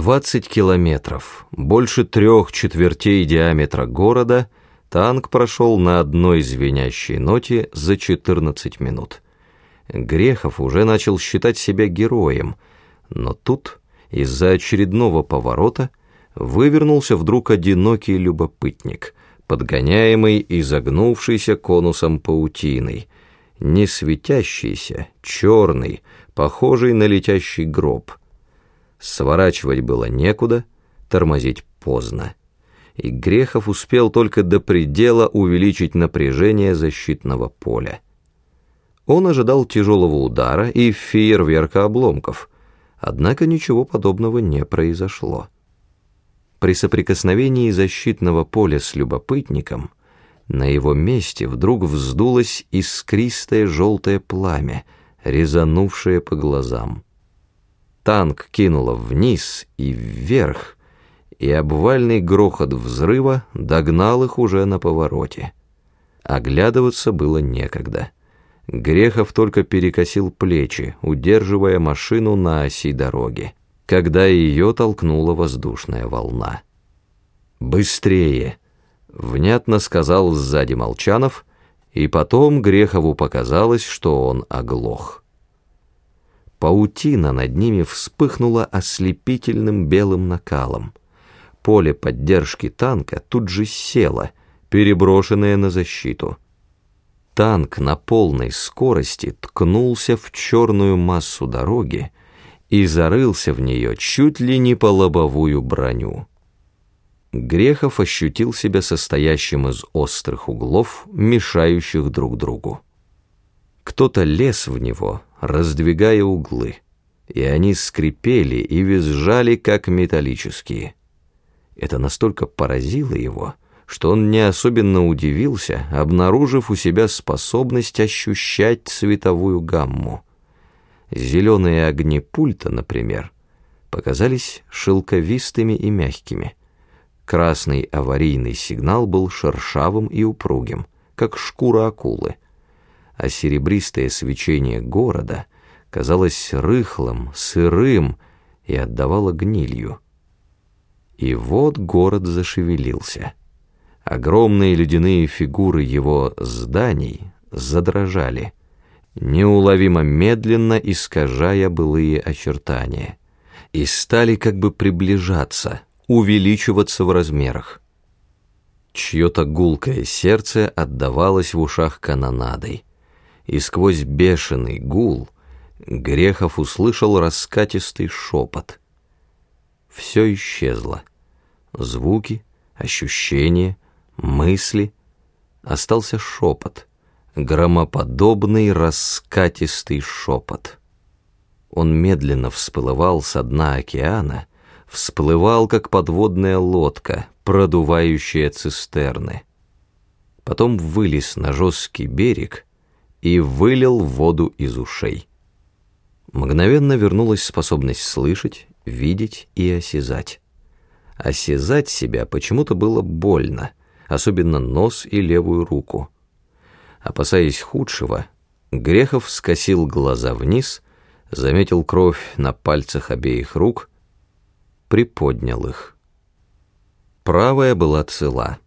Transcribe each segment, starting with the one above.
20 километров, больше трех четвертей диаметра города, танк прошел на одной звенящей ноте за 14 минут. Грехов уже начал считать себя героем, но тут, из-за очередного поворота, вывернулся вдруг одинокий любопытник, подгоняемый и загнувшийся конусом паутиной, не светящийся, черный, похожий на летящий гроб. Сворачивать было некуда, тормозить поздно. И Грехов успел только до предела увеличить напряжение защитного поля. Он ожидал тяжелого удара и фейерверка обломков, однако ничего подобного не произошло. При соприкосновении защитного поля с любопытником на его месте вдруг вздулось искристое желтое пламя, резанувшее по глазам. Танк кинуло вниз и вверх, и обвальный грохот взрыва догнал их уже на повороте. Оглядываться было некогда. Грехов только перекосил плечи, удерживая машину на оси дороги, когда ее толкнула воздушная волна. «Быстрее!» — внятно сказал сзади Молчанов, и потом Грехову показалось, что он оглох. Паутина над ними вспыхнула ослепительным белым накалом. Поле поддержки танка тут же село, переброшенное на защиту. Танк на полной скорости ткнулся в черную массу дороги и зарылся в нее чуть ли не по лобовую броню. Грехов ощутил себя состоящим из острых углов, мешающих друг другу. Кто-то лез в него, раздвигая углы, и они скрипели и визжали, как металлические. Это настолько поразило его, что он не особенно удивился, обнаружив у себя способность ощущать цветовую гамму. Зеленые огни пульта, например, показались шелковистыми и мягкими. Красный аварийный сигнал был шершавым и упругим, как шкура акулы — а серебристое свечение города казалось рыхлым, сырым и отдавало гнилью. И вот город зашевелился. Огромные ледяные фигуры его зданий задрожали, неуловимо медленно искажая былые очертания, и стали как бы приближаться, увеличиваться в размерах. Чье-то гулкое сердце отдавалось в ушах канонадой и сквозь бешеный гул Грехов услышал раскатистый шепот. Все исчезло. Звуки, ощущения, мысли. Остался шепот, громоподобный раскатистый шепот. Он медленно всплывал со дна океана, всплывал, как подводная лодка, продувающая цистерны. Потом вылез на жесткий берег — и вылил воду из ушей. Мгновенно вернулась способность слышать, видеть и осязать. Осязать себя почему-то было больно, особенно нос и левую руку. Опасаясь худшего, Грехов скосил глаза вниз, заметил кровь на пальцах обеих рук, приподнял их. Правая была цела,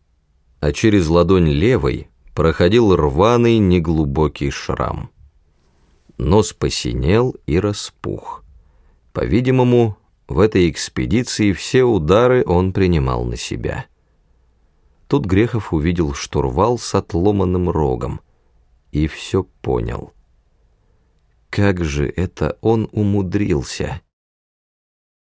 а через ладонь левой проходил рваный неглубокий шрам. Нос посинел и распух. По-видимому, в этой экспедиции все удары он принимал на себя. Тут Грехов увидел штурвал с отломанным рогом и все понял. Как же это он умудрился?